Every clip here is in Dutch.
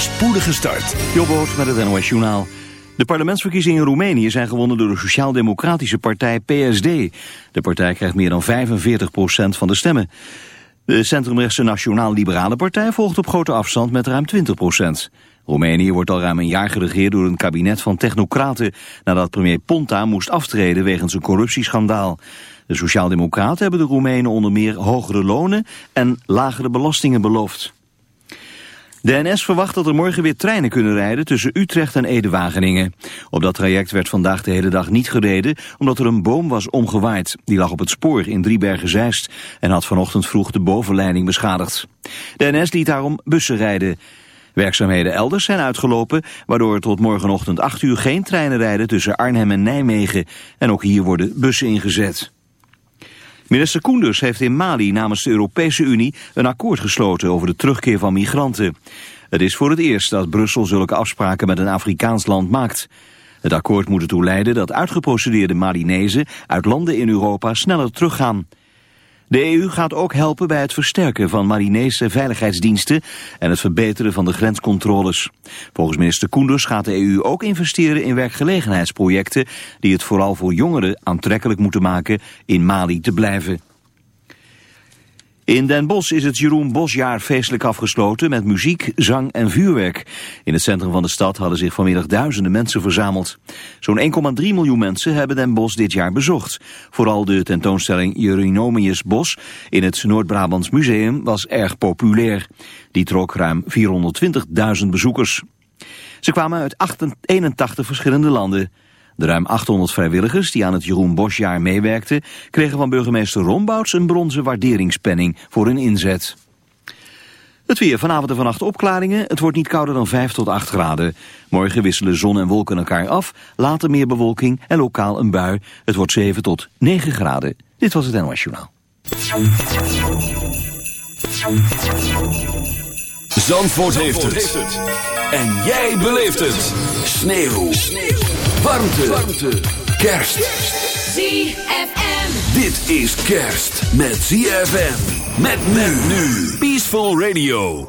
spoedige start. Jobboot met het NOS Journaal. De parlementsverkiezingen in Roemenië zijn gewonnen door de sociaal-democratische partij PSD. De partij krijgt meer dan 45% van de stemmen. De centrumrechtse Nationaal-Liberale Partij volgt op grote afstand met ruim 20% Roemenië wordt al ruim een jaar geregeerd door een kabinet van technocraten... nadat premier Ponta moest aftreden wegens een corruptieschandaal. De Sociaaldemocraten hebben de Roemenen onder meer hogere lonen en lagere belastingen beloofd. De NS verwacht dat er morgen weer treinen kunnen rijden tussen Utrecht en Ede-Wageningen. Op dat traject werd vandaag de hele dag niet gereden omdat er een boom was omgewaaid. Die lag op het spoor in Driebergen-Zeist en had vanochtend vroeg de bovenleiding beschadigd. De NS liet daarom bussen rijden. Werkzaamheden elders zijn uitgelopen, waardoor er tot morgenochtend 8 uur geen treinen rijden tussen Arnhem en Nijmegen. En ook hier worden bussen ingezet. Minister Koenders heeft in Mali namens de Europese Unie een akkoord gesloten over de terugkeer van migranten. Het is voor het eerst dat Brussel zulke afspraken met een Afrikaans land maakt. Het akkoord moet ertoe leiden dat uitgeprocedeerde Malinezen uit landen in Europa sneller teruggaan. De EU gaat ook helpen bij het versterken van Marinese veiligheidsdiensten en het verbeteren van de grenscontroles. Volgens minister Koenders gaat de EU ook investeren in werkgelegenheidsprojecten die het vooral voor jongeren aantrekkelijk moeten maken in Mali te blijven. In Den Bosch is het Jeroen Bosjaar feestelijk afgesloten met muziek, zang en vuurwerk. In het centrum van de stad hadden zich vanmiddag duizenden mensen verzameld. Zo'n 1,3 miljoen mensen hebben Den Bosch dit jaar bezocht. Vooral de tentoonstelling Jeronimus Bos in het Noord-Brabants Museum was erg populair. Die trok ruim 420.000 bezoekers. Ze kwamen uit 81 verschillende landen. De ruim 800 vrijwilligers die aan het Jeroen Bosjaar meewerkten... kregen van burgemeester Rombouts een bronzen waarderingspenning voor hun inzet. Het weer vanavond en vannacht opklaringen. Het wordt niet kouder dan 5 tot 8 graden. Morgen wisselen zon en wolken elkaar af. Later meer bewolking en lokaal een bui. Het wordt 7 tot 9 graden. Dit was het NOS Journaal. Zandvoort, heeft, het. En jij beleeft het. Sneeuw. Sneeuw. Warmte. Warmte. Kerst. ZFM. Dit is kerst met ZFM. Met men nu. Peaceful Radio.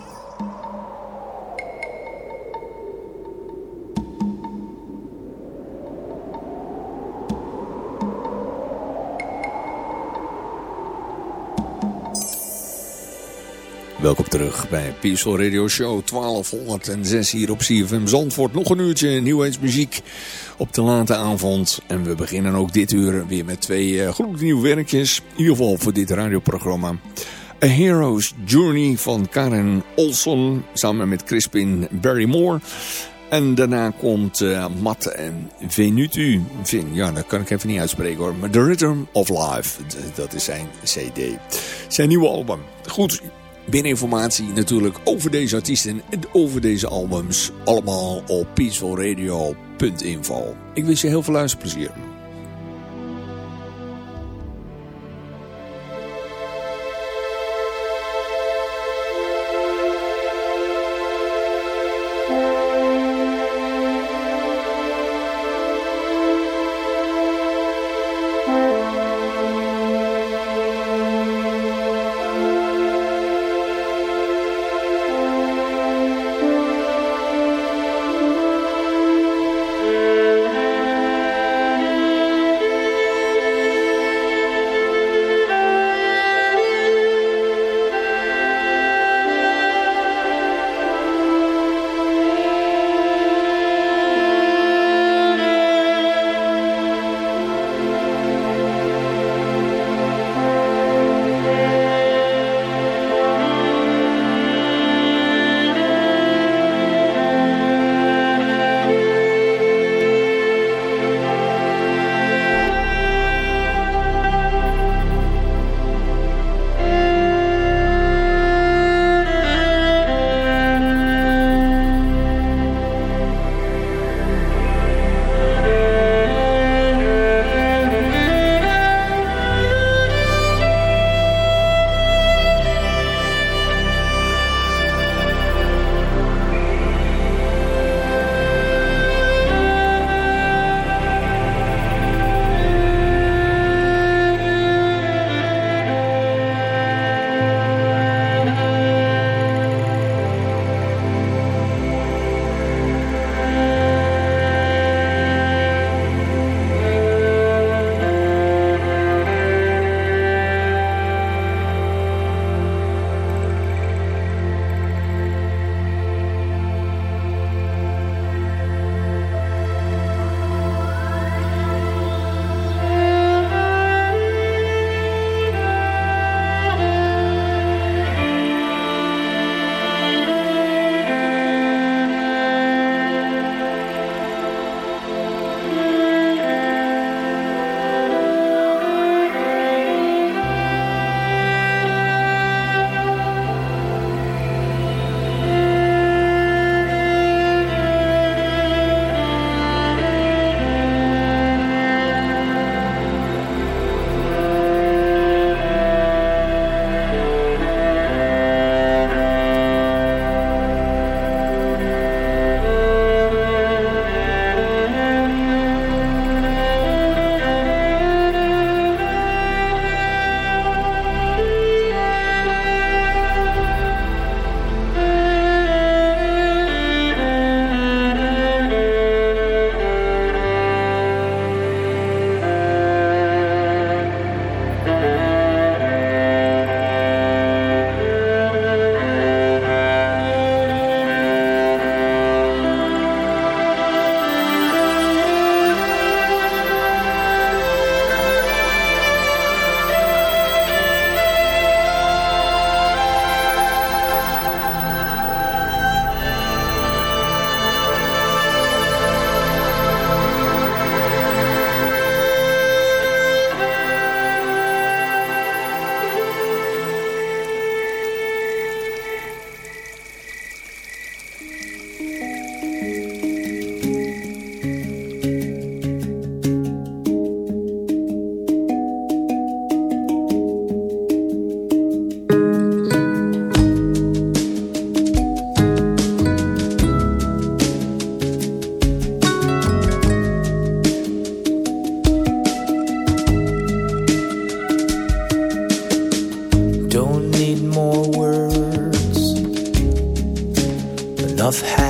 Welkom terug bij Peaceful Radio Show 1206 hier op CFM Zandvoort. Nog een uurtje nieuw muziek op de late avond. En we beginnen ook dit uur weer met twee uh, werkjes. In ieder geval voor dit radioprogramma. A Hero's Journey van Karen Olson samen met Crispin Barrymore. En daarna komt uh, Matt en Venutu. Vin, ja, dat kan ik even niet uitspreken hoor. Maar The Rhythm of Life, dat is zijn cd. Zijn nieuwe album. Goed, informatie natuurlijk over deze artiesten en over deze albums. Allemaal op peacefulradio.info. Ik wens je heel veel luisterplezier.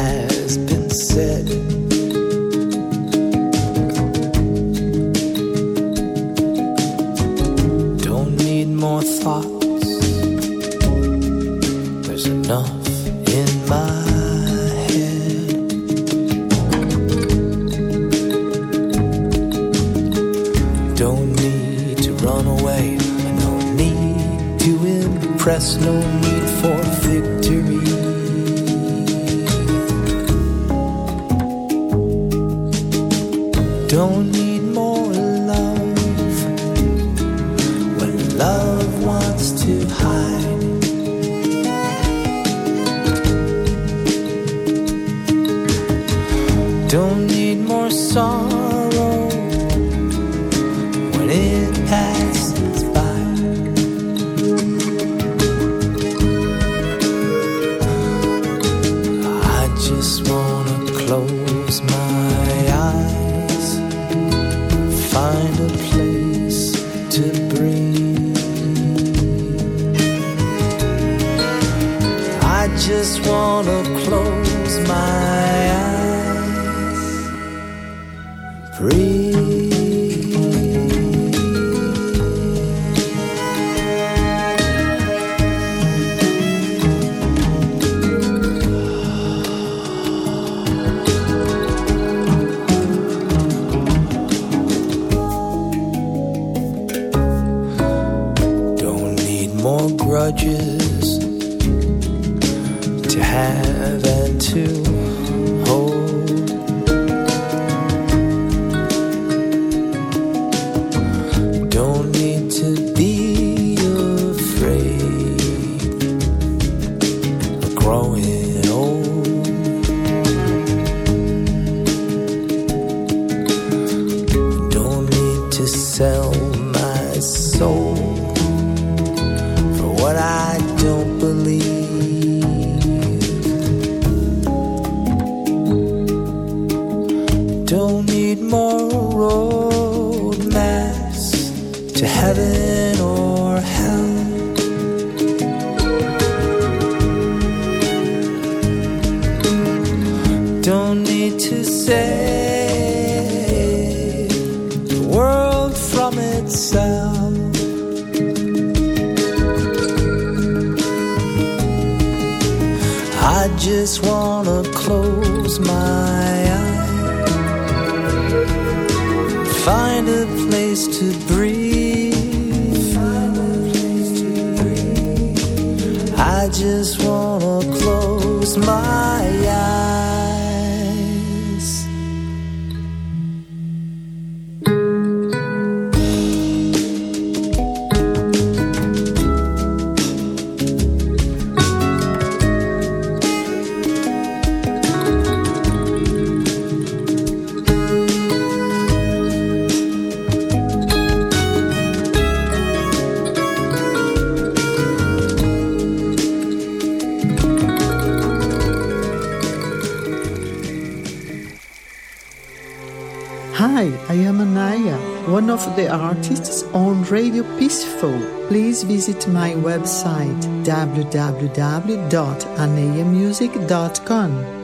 Has been said. website www.aneyamusic.com.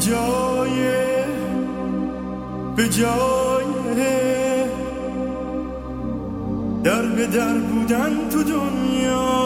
جای به جای. در به در بودن تو دنیا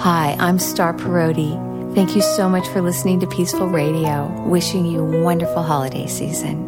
Hi, I'm Star Parodi. Thank you so much for listening to Peaceful Radio. Wishing you a wonderful holiday season.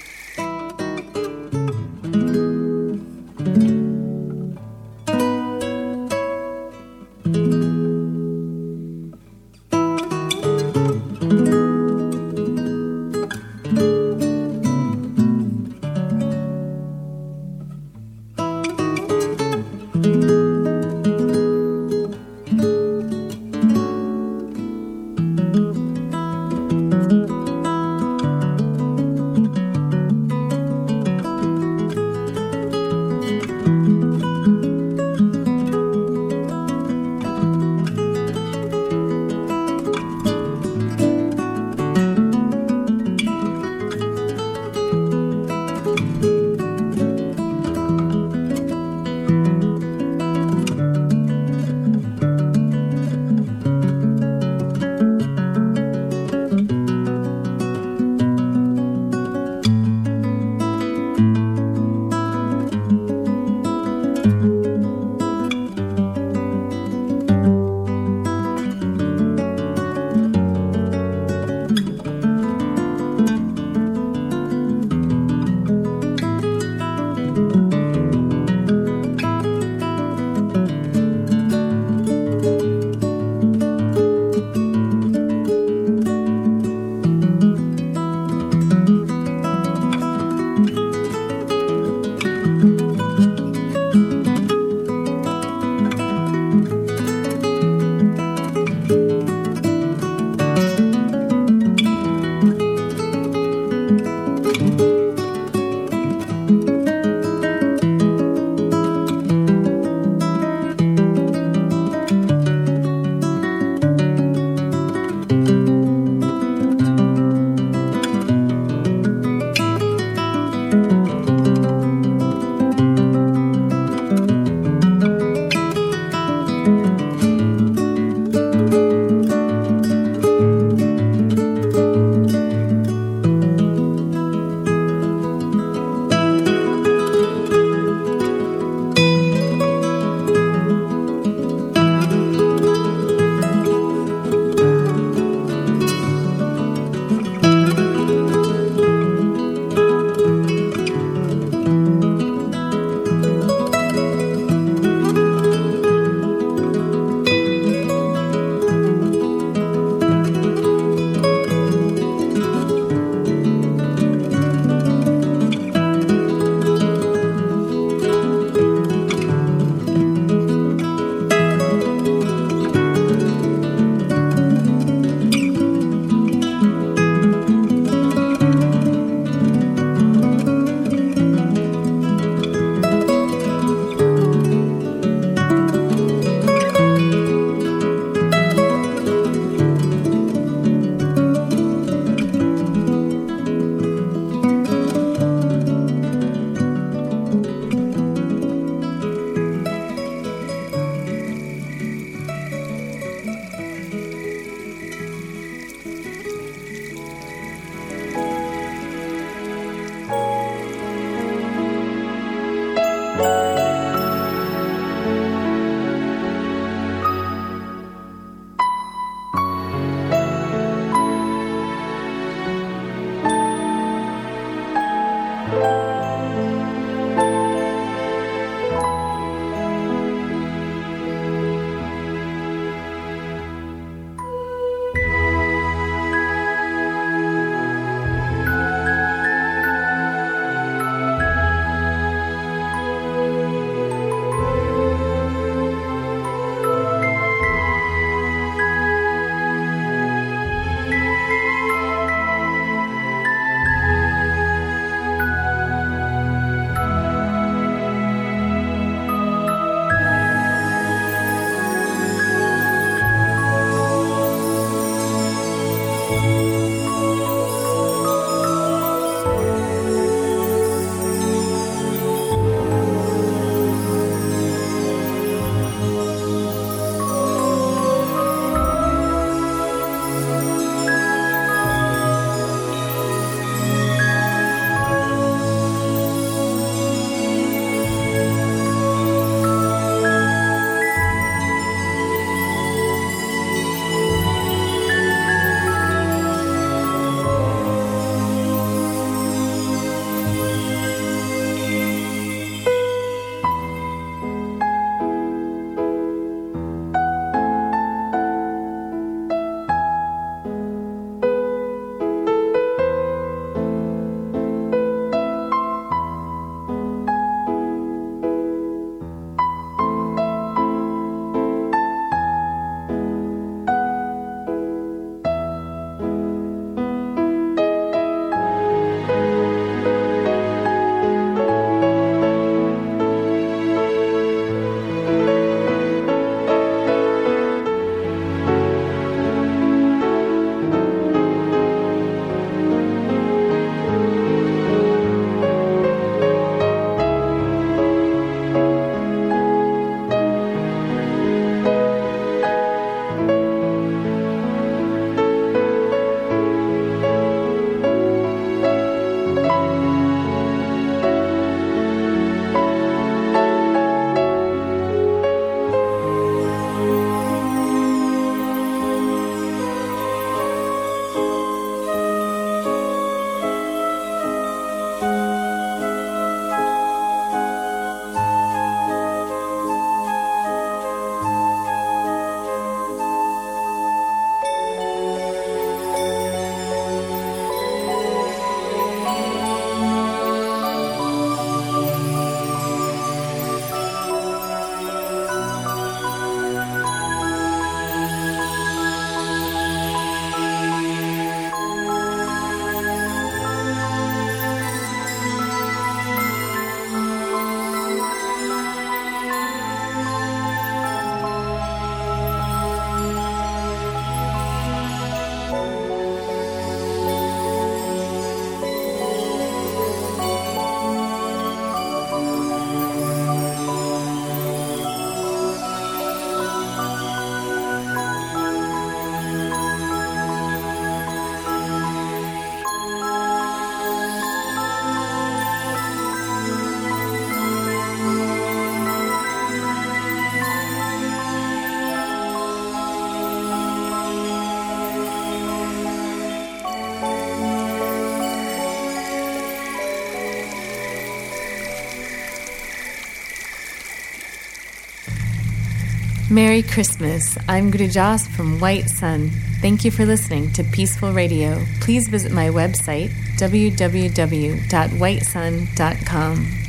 Merry Christmas. I'm Grujas from White Sun. Thank you for listening to Peaceful Radio. Please visit my website, www.whitesun.com.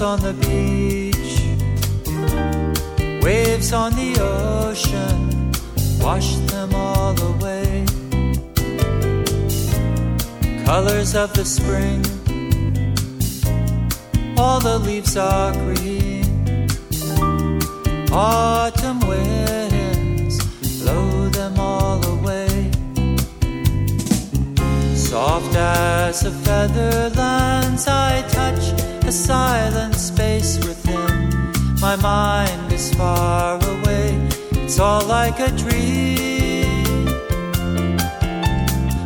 on the beach, waves on the ocean, wash them all away. Colors of the spring, all the leaves are green. Autumn winds blow them all away. Soft as a feather lands, I touch silent space within. My mind is far away, it's all like a dream.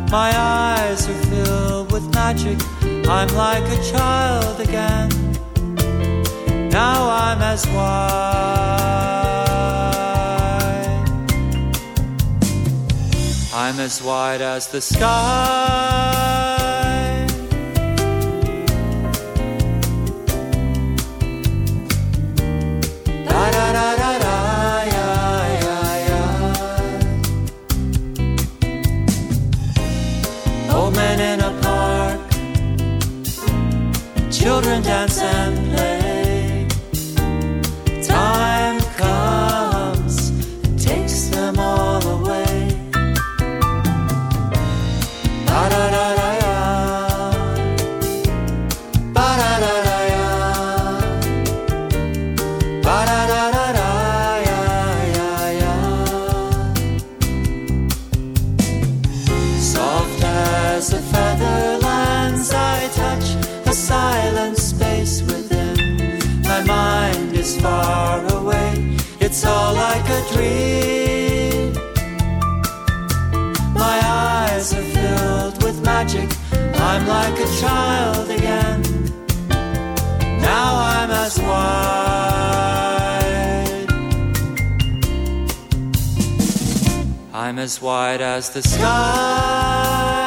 My eyes are filled with magic, I'm like a child again. Now I'm as wide. I'm as wide as the sky. And as wide as the sky.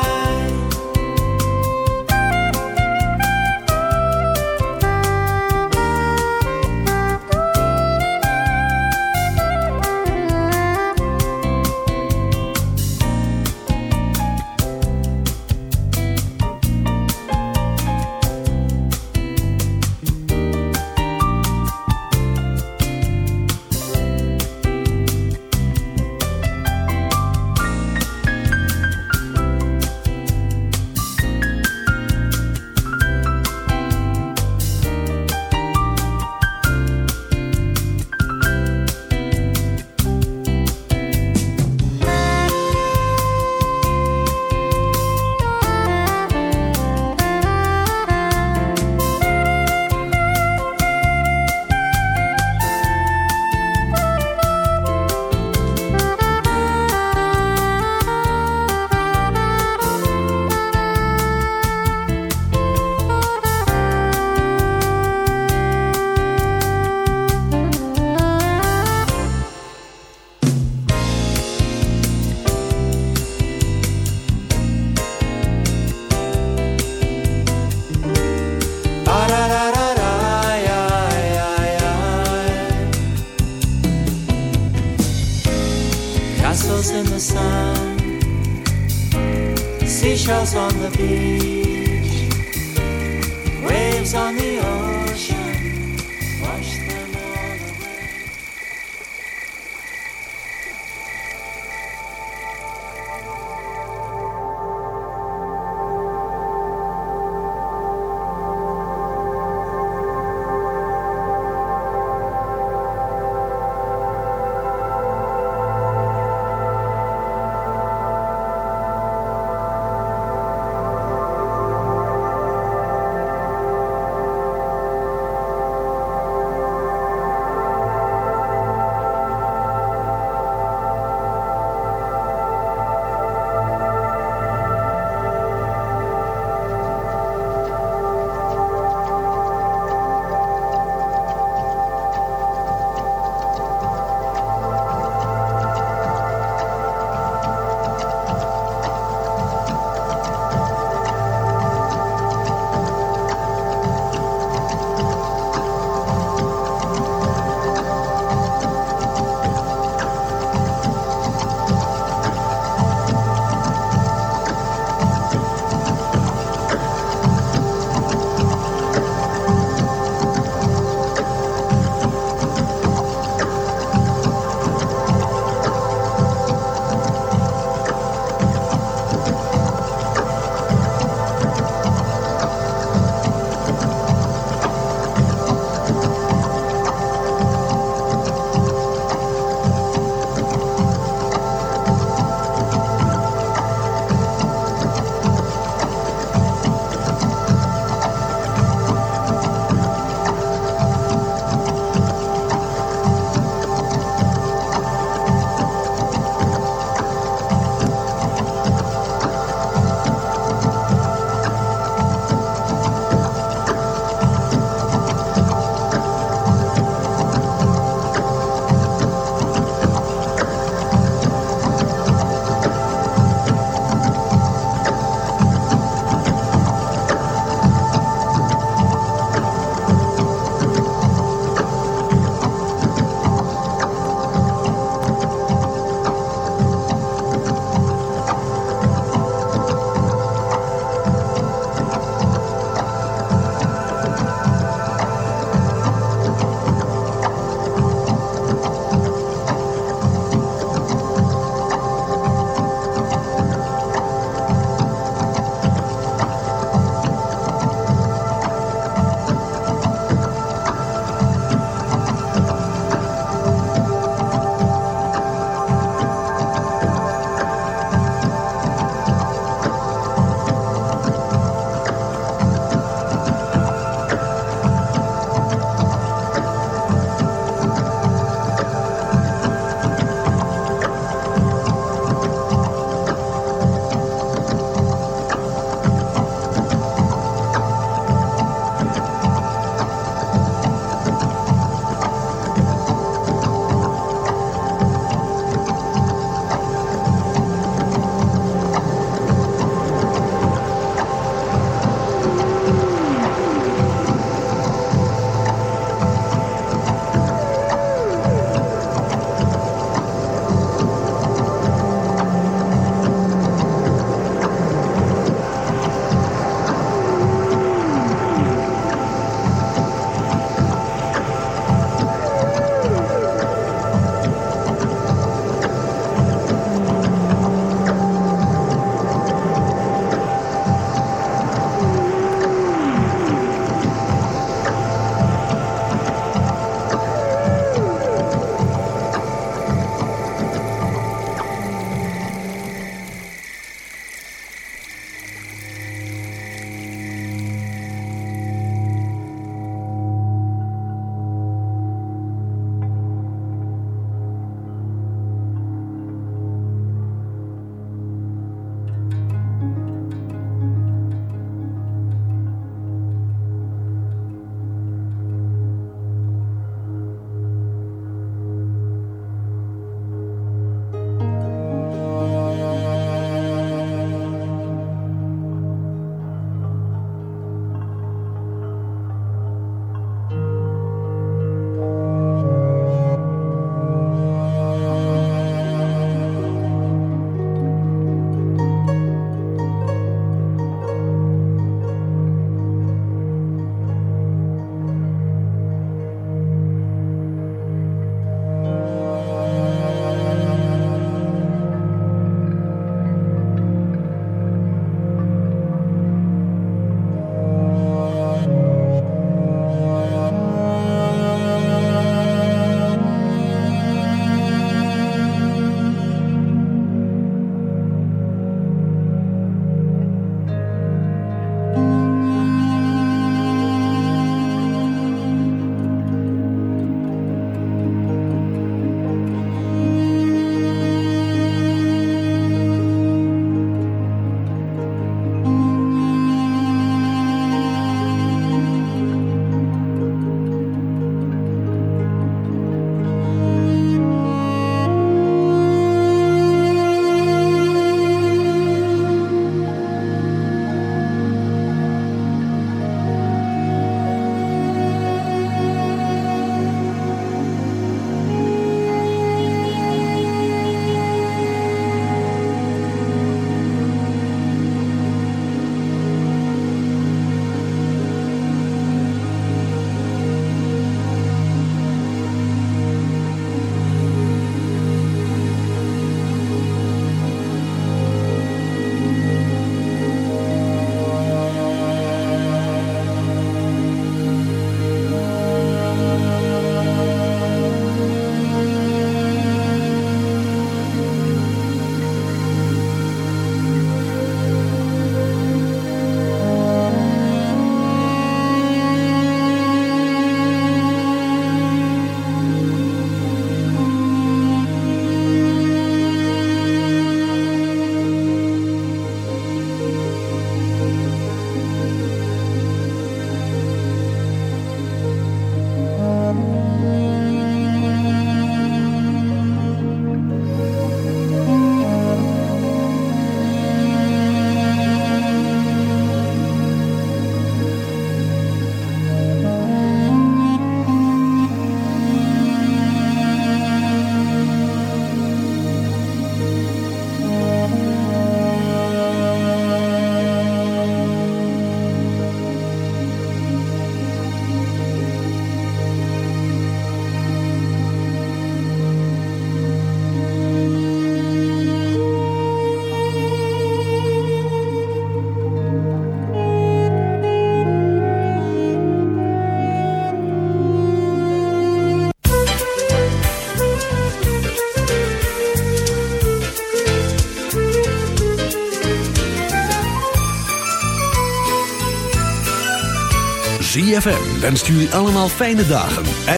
ZFM wenst jullie allemaal fijne dagen.